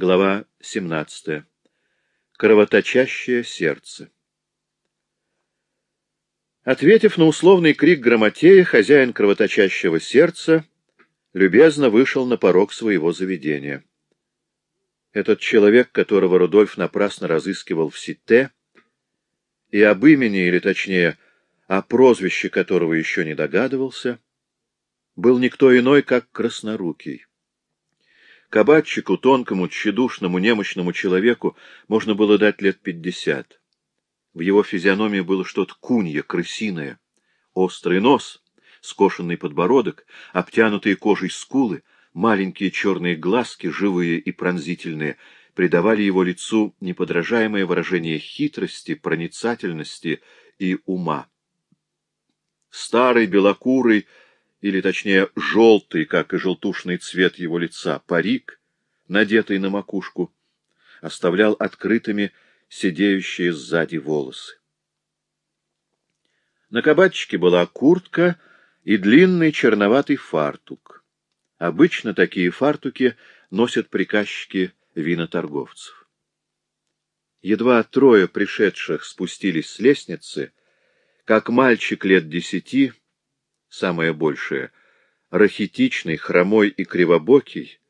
Глава 17. Кровоточащее сердце. Ответив на условный крик Грамотея, хозяин кровоточащего сердца любезно вышел на порог своего заведения. Этот человек, которого Рудольф напрасно разыскивал в Сите, и об имени, или точнее, о прозвище которого еще не догадывался, был никто иной, как Краснорукий. Кабатчику, тонкому, тщедушному, немощному человеку можно было дать лет пятьдесят. В его физиономии было что-то кунье, крысиное. Острый нос, скошенный подбородок, обтянутые кожей скулы, маленькие черные глазки, живые и пронзительные, придавали его лицу неподражаемое выражение хитрости, проницательности и ума. Старый, белокурый, или точнее желтый, как и желтушный цвет его лица, парик, надетый на макушку, оставлял открытыми сидеющие сзади волосы. На кабачке была куртка и длинный черноватый фартук. Обычно такие фартуки носят приказчики виноторговцев. Едва трое пришедших спустились с лестницы, как мальчик лет десяти — самое большее, рахитичный, хромой и кривобокий,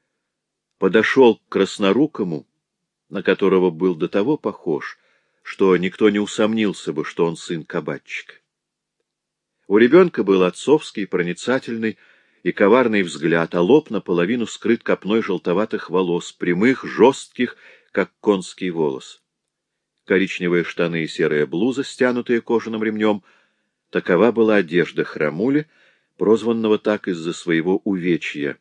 подошел к краснорукому, на которого был до того похож, что никто не усомнился бы, что он сын кабачика. У ребенка был отцовский, проницательный и коварный взгляд, а лоб наполовину скрыт копной желтоватых волос, прямых, жестких, как конский волос. Коричневые штаны и серая блуза, стянутые кожаным ремнем — Такова была одежда храмули, прозванного так из-за своего увечья.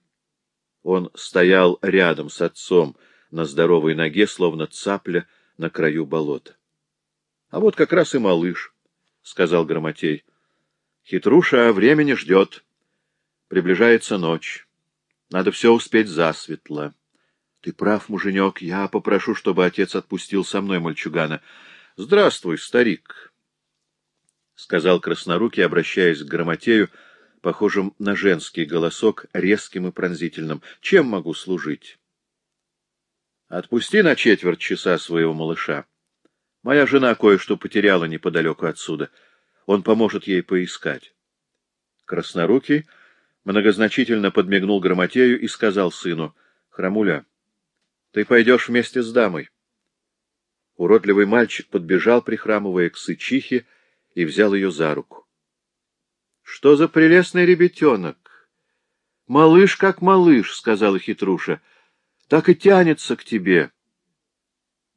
Он стоял рядом с отцом на здоровой ноге, словно цапля на краю болота. — А вот как раз и малыш, — сказал Громотей. — Хитруша времени ждет. Приближается ночь. Надо все успеть засветло. Ты прав, муженек, я попрошу, чтобы отец отпустил со мной мальчугана. Здравствуй, старик. — сказал Краснорукий, обращаясь к Грамотею, похожим на женский голосок, резким и пронзительным. — Чем могу служить? — Отпусти на четверть часа своего малыша. Моя жена кое-что потеряла неподалеку отсюда. Он поможет ей поискать. Краснорукий многозначительно подмигнул Грамотею и сказал сыну, — Храмуля, ты пойдешь вместе с дамой. Уродливый мальчик подбежал, прихрамывая к сычихе, и взял ее за руку. — Что за прелестный ребятенок? — Малыш как малыш, — сказала хитруша, — так и тянется к тебе.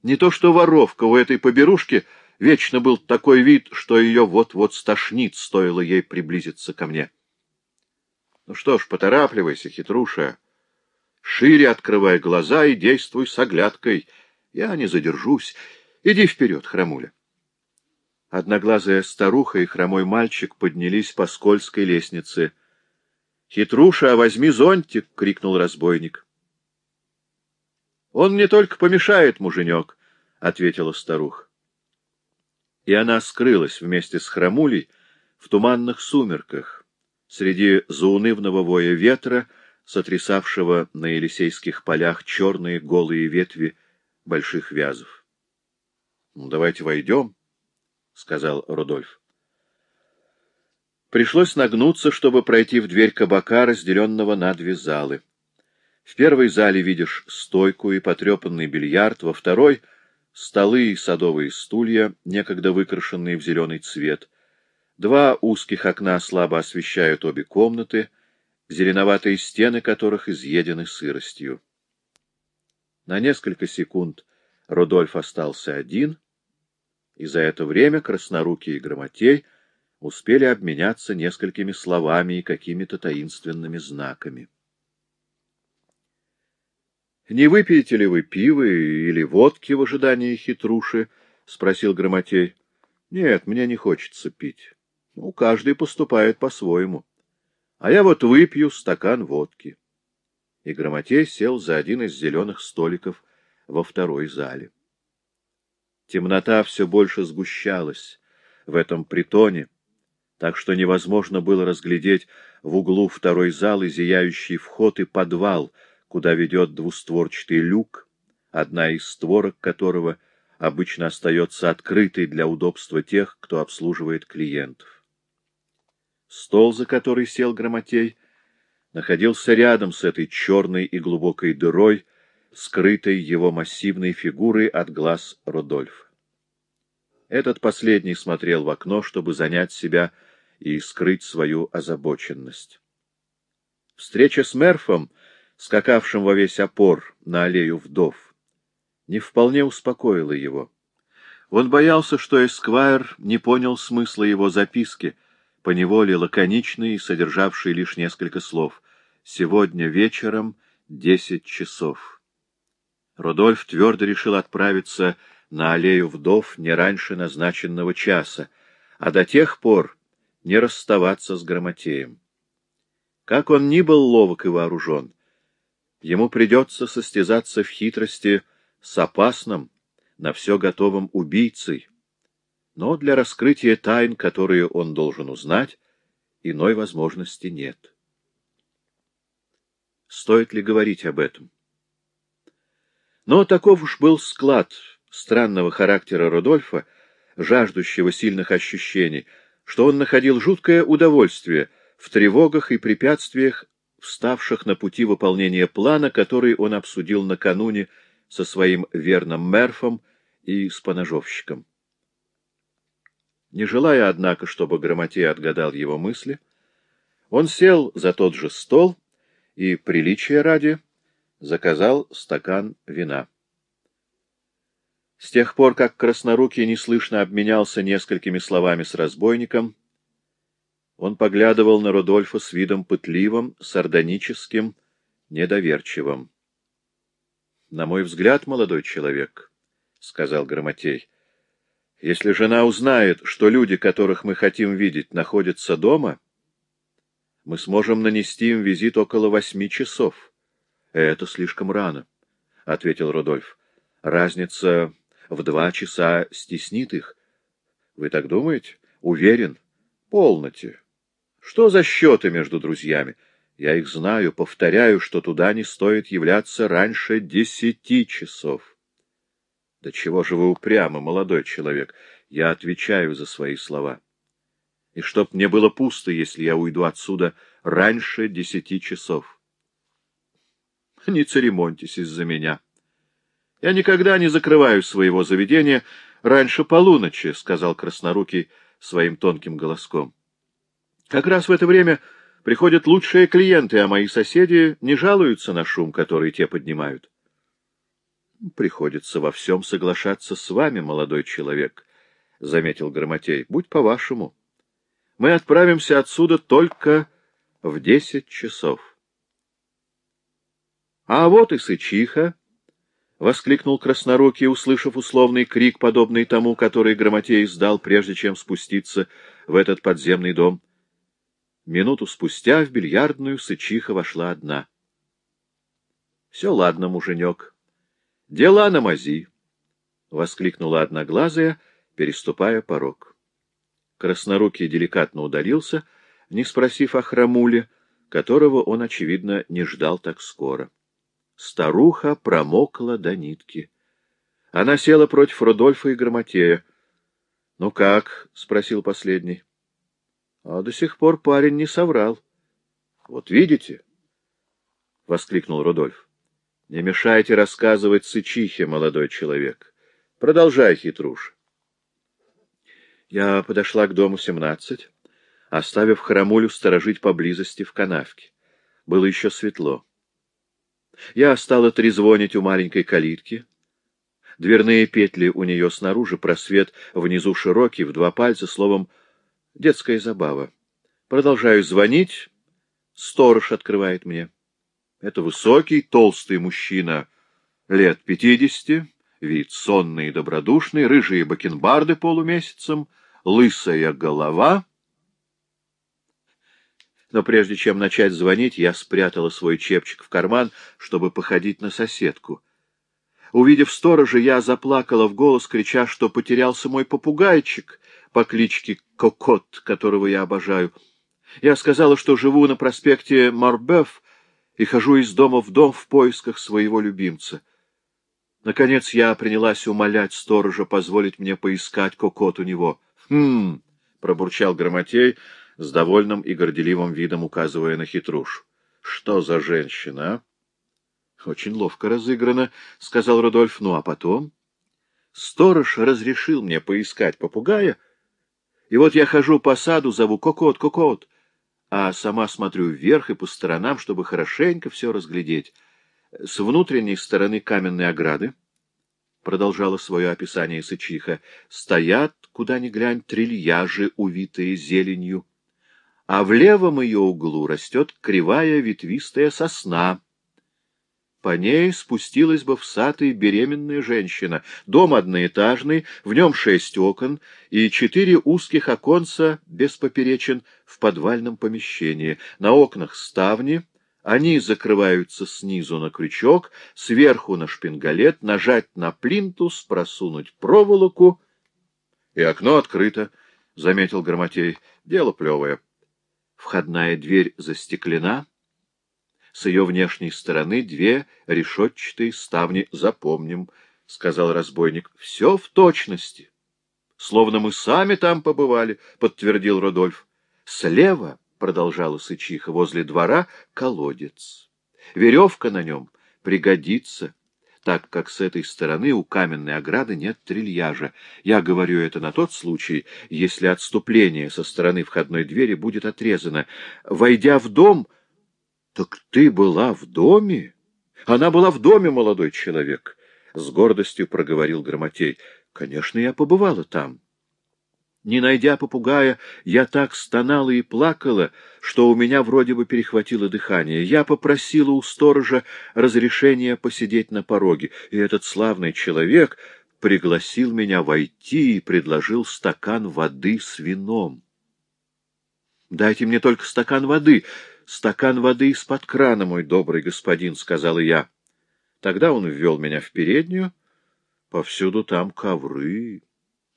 Не то что воровка у этой поберушки вечно был такой вид, что ее вот-вот стошнит, стоило ей приблизиться ко мне. Ну что ж, поторапливайся, хитруша. Шире открывай глаза и действуй с оглядкой. Я не задержусь. Иди вперед, храмуля. Одноглазая старуха и хромой мальчик поднялись по скользкой лестнице. — Хитруша, возьми зонтик! — крикнул разбойник. — Он мне только помешает, муженек, — ответила старуха. И она скрылась вместе с хромулей в туманных сумерках, среди заунывного воя ветра, сотрясавшего на Елисейских полях черные голые ветви больших вязов. — Ну, давайте войдем, — сказал Рудольф. Пришлось нагнуться, чтобы пройти в дверь кабака, разделенного на две залы. В первой зале видишь стойку и потрепанный бильярд, во второй — столы и садовые стулья, некогда выкрашенные в зеленый цвет. Два узких окна слабо освещают обе комнаты, зеленоватые стены которых изъедены сыростью. На несколько секунд Рудольф остался один — и за это время Краснорукий и Громотей успели обменяться несколькими словами и какими-то таинственными знаками. — Не выпьете ли вы пиво или водки в ожидании хитруши? — спросил Громотей. — Нет, мне не хочется пить. Ну, каждый поступает по-своему. А я вот выпью стакан водки. И Громотей сел за один из зеленых столиков во второй зале. Темнота все больше сгущалась в этом притоне, так что невозможно было разглядеть в углу второй залы зияющий вход и подвал, куда ведет двустворчатый люк, одна из створок которого обычно остается открытой для удобства тех, кто обслуживает клиентов. Стол, за который сел Грамотей, находился рядом с этой черной и глубокой дырой, скрытой его массивной фигурой от глаз Рудольфа. Этот последний смотрел в окно, чтобы занять себя и скрыть свою озабоченность. Встреча с Мерфом, скакавшим во весь опор на аллею вдов, не вполне успокоила его. Он боялся, что Эсквайр не понял смысла его записки — поневоле лаконичный, содержавший лишь несколько слов. «Сегодня вечером десять часов». Рудольф твердо решил отправиться на аллею вдов не раньше назначенного часа, а до тех пор не расставаться с Грамотеем. Как он ни был ловок и вооружен, ему придется состязаться в хитрости с опасным, на все готовым убийцей, но для раскрытия тайн, которые он должен узнать, иной возможности нет. Стоит ли говорить об этом? Но таков уж был склад странного характера Рудольфа, жаждущего сильных ощущений, что он находил жуткое удовольствие в тревогах и препятствиях, вставших на пути выполнения плана, который он обсудил накануне со своим верным Мерфом и с поножовщиком. Не желая, однако, чтобы Грамотей отгадал его мысли, он сел за тот же стол и, приличия ради, заказал стакан вина. С тех пор, как Краснорукий неслышно обменялся несколькими словами с разбойником, он поглядывал на Рудольфа с видом пытливым, сардоническим, недоверчивым. — На мой взгляд, молодой человек, — сказал Грамотей, — если жена узнает, что люди, которых мы хотим видеть, находятся дома, мы сможем нанести им визит около восьми часов. — Это слишком рано, — ответил Рудольф. — Разница в два часа стеснит их. — Вы так думаете? — Уверен. — Полноте. Что за счеты между друзьями? Я их знаю, повторяю, что туда не стоит являться раньше десяти часов. Да чего же вы упрямы, молодой человек? Я отвечаю за свои слова. И чтоб мне было пусто, если я уйду отсюда раньше десяти часов. Не церемоньтесь из-за меня. Я никогда не закрываю своего заведения раньше полуночи, — сказал Краснорукий своим тонким голоском. Как раз в это время приходят лучшие клиенты, а мои соседи не жалуются на шум, который те поднимают. — Приходится во всем соглашаться с вами, молодой человек, — заметил Громотей. — Будь по-вашему. Мы отправимся отсюда только в десять часов. — А вот и Сычиха! — воскликнул Краснорукий, услышав условный крик, подобный тому, который Громотей издал, прежде чем спуститься в этот подземный дом. Минуту спустя в бильярдную Сычиха вошла одна. — Все ладно, муженек, Дела на мази! — воскликнула одноглазая, переступая порог. Краснорукий деликатно удалился, не спросив о храмуле, которого он, очевидно, не ждал так скоро. Старуха промокла до нитки. Она села против Рудольфа и Громотея. — Ну как? — спросил последний. — А до сих пор парень не соврал. — Вот видите? — воскликнул Рудольф. Не мешайте рассказывать сычихе, молодой человек. Продолжай, хитруш. Я подошла к дому семнадцать, оставив храмулю сторожить поблизости в канавке. Было еще светло. Я стала трезвонить у маленькой калитки. Дверные петли у нее снаружи, просвет внизу широкий, в два пальца, словом, детская забава. Продолжаю звонить, сторож открывает мне. Это высокий, толстый мужчина лет пятидесяти, вид сонный и добродушный, рыжие бакенбарды полумесяцем, лысая голова. Но прежде чем начать звонить, я спрятала свой чепчик в карман, чтобы походить на соседку. Увидев сторожа, я заплакала в голос, крича, что потерялся мой попугайчик по кличке Кокот, которого я обожаю. Я сказала, что живу на проспекте Марбеф, и хожу из дома в дом в поисках своего любимца. Наконец я принялась умолять сторожа позволить мне поискать кокот у него. «Хм!» — пробурчал Громотей с довольным и горделивым видом, указывая на хитруш. «Что за женщина, а?» «Очень ловко разыграно», — сказал Рудольф. «Ну, а потом?» «Сторож разрешил мне поискать попугая, и вот я хожу по саду, зову «Кокот, Кокот!» а сама смотрю вверх и по сторонам, чтобы хорошенько все разглядеть. С внутренней стороны каменной ограды, продолжала свое описание Сычиха, стоят, куда ни глянь, трильяжи, увитые зеленью, а в левом ее углу растет кривая ветвистая сосна, по ней спустилась бы в сад и беременная женщина. Дом одноэтажный, в нем шесть окон и четыре узких оконца без поперечин в подвальном помещении. На окнах ставни, они закрываются снизу на крючок, сверху на шпингалет, нажать на плинтус, просунуть проволоку. — И окно открыто, — заметил Громотей. — Дело плевое. Входная дверь застеклена, с ее внешней стороны две решетчатые ставни. Запомним, — сказал разбойник. — Все в точности. — Словно мы сами там побывали, — подтвердил Рудольф. — Слева, — продолжала Сычиха, — возле двора колодец. Веревка на нем пригодится, так как с этой стороны у каменной ограды нет трильяжа. Я говорю это на тот случай, если отступление со стороны входной двери будет отрезано. Войдя в дом... — Так ты была в доме? — Она была в доме, молодой человек, — с гордостью проговорил Громотей. — Конечно, я побывала там. Не найдя попугая, я так стонала и плакала, что у меня вроде бы перехватило дыхание. Я попросила у сторожа разрешения посидеть на пороге, и этот славный человек пригласил меня войти и предложил стакан воды с вином. — Дайте мне только стакан воды, стакан воды из-под крана, мой добрый господин, — сказала я. Тогда он ввел меня в переднюю. Повсюду там ковры.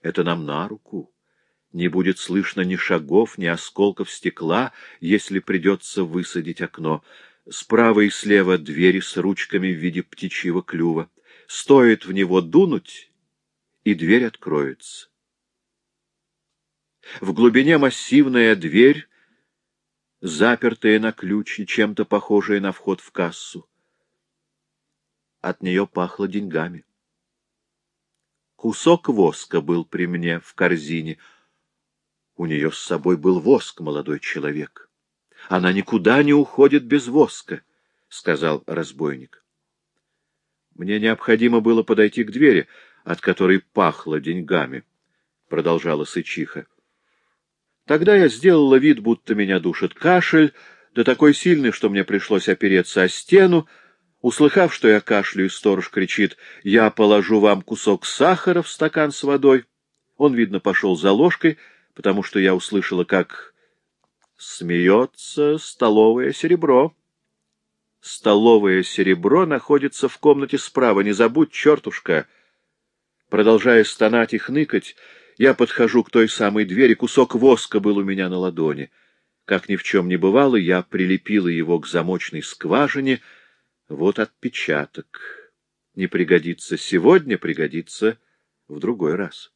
Это нам на руку. Не будет слышно ни шагов, ни осколков стекла, если придется высадить окно. Справа и слева двери с ручками в виде птичьего клюва. Стоит в него дунуть, и дверь откроется. В глубине массивная дверь запертая на ключ и чем-то похожая на вход в кассу. От нее пахло деньгами. Кусок воска был при мне в корзине. У нее с собой был воск, молодой человек. Она никуда не уходит без воска, — сказал разбойник. Мне необходимо было подойти к двери, от которой пахло деньгами, — продолжала Сычиха. Тогда я сделала вид, будто меня душит кашель, да такой сильный, что мне пришлось опереться о стену. Услыхав, что я кашляю, сторож кричит, «Я положу вам кусок сахара в стакан с водой». Он, видно, пошел за ложкой, потому что я услышала, как смеется столовое серебро. Столовое серебро находится в комнате справа, не забудь, чертушка. Продолжая стонать и хныкать, я подхожу к той самой двери, кусок воска был у меня на ладони. Как ни в чем не бывало, я прилепила его к замочной скважине. Вот отпечаток. Не пригодится сегодня, пригодится в другой раз.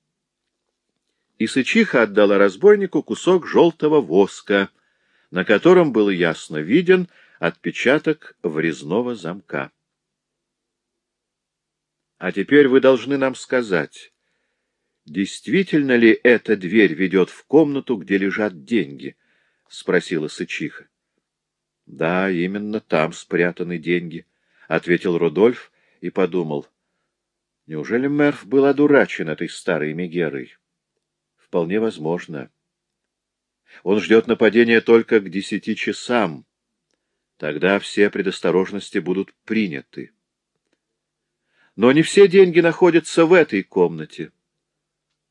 И Сычиха отдала разбойнику кусок желтого воска, на котором был ясно виден отпечаток врезного замка. — А теперь вы должны нам сказать, Действительно ли эта дверь ведет в комнату, где лежат деньги? — спросила Сычиха. — Да, именно там спрятаны деньги, — ответил Рудольф и подумал. Неужели Мерф был одурачен этой старой Мегерой? Вполне возможно. Он ждет нападения только к десяти часам. Тогда все предосторожности будут приняты. Но не все деньги находятся в этой комнате.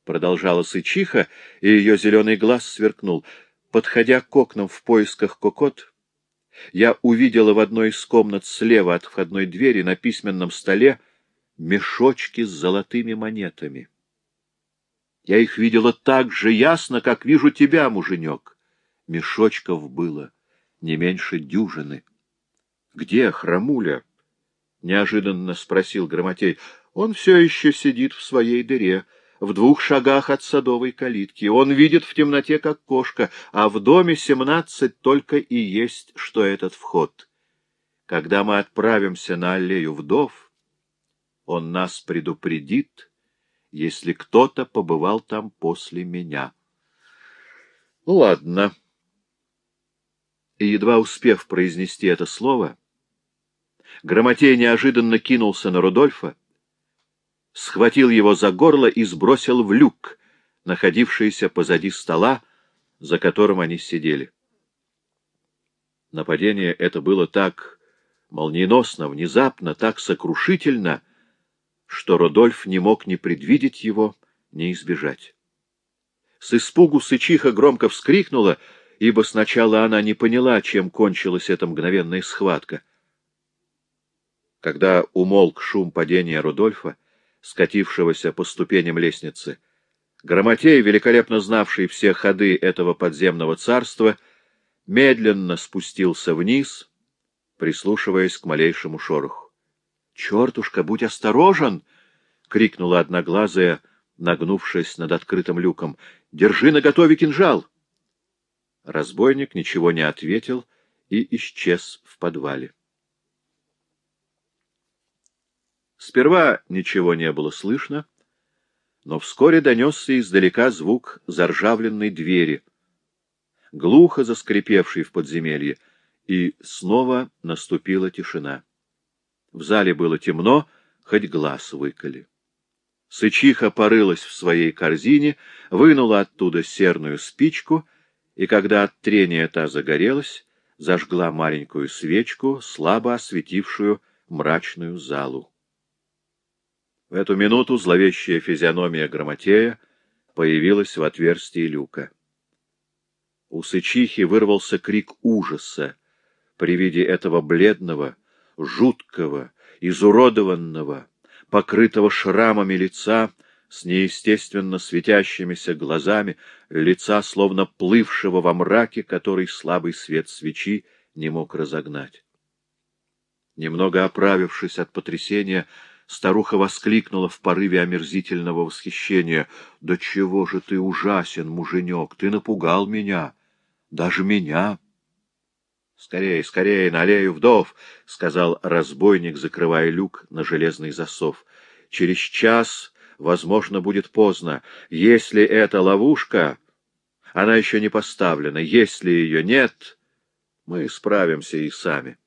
Продолжала Сычиха, и ее зеленый глаз сверкнул. Подходя к окнам в поисках кокот, я увидела в одной из комнат слева от входной двери на письменном столе мешочки с золотыми монетами. Я их видела так же ясно, как вижу тебя, муженек. Мешочков было не меньше дюжины. — Где храмуля? — неожиданно спросил Громотей. — Он все еще сидит в своей дыре, в двух шагах от садовой калитки. Он видит в темноте, как кошка, а в доме семнадцать только и есть, что этот вход. Когда мы отправимся на аллею вдов, он нас предупредит, если кто-то побывал там после меня. Ладно. И едва успев произнести это слово, Грамотей неожиданно кинулся на Рудольфа, схватил его за горло и сбросил в люк, находившийся позади стола, за которым они сидели. Нападение это было так молниеносно, внезапно, так сокрушительно, что Рудольф не мог ни предвидеть его, ни избежать. С испугу сычиха громко вскрикнула, ибо сначала она не поняла, чем кончилась эта мгновенная схватка. Когда умолк шум падения Рудольфа, скатившегося по ступеням лестницы, Грамотей, великолепно знавший все ходы этого подземного царства, медленно спустился вниз, прислушиваясь к малейшему шороху. — Чертушка, будь осторожен! — крикнула одноглазая, нагнувшись над открытым люком. — Держи наготове кинжал! Разбойник ничего не ответил и исчез в подвале. Сперва ничего не было слышно, но вскоре донесся издалека звук заржавленной двери, глухо заскрипевшей в подземелье, и снова наступила тишина. В зале было темно, хоть глаз выколи. Сычиха порылась в своей корзине, вынула оттуда серную спичку, и когда от трения та загорелась, зажгла маленькую свечку, слабо осветившую мрачную залу. В эту минуту зловещая физиономия Грамотея появилась в отверстии люка. У Сычихи вырвался крик ужаса при виде этого бледного, жуткого, изуродованного, покрытого шрамами лица, с неестественно светящимися глазами, лица, словно плывшего во мраке, который слабый свет свечи не мог разогнать. Немного оправившись от потрясения, Старуха воскликнула в порыве омерзительного восхищения. — Да чего же ты ужасен, муженек, ты напугал меня, даже меня. — Скорее, скорее, на аллею вдов, — сказал разбойник, закрывая люк на железный засов. — Через час, возможно, будет поздно. Если это ловушка, она еще не поставлена. Если ее нет, мы справимся и сами. —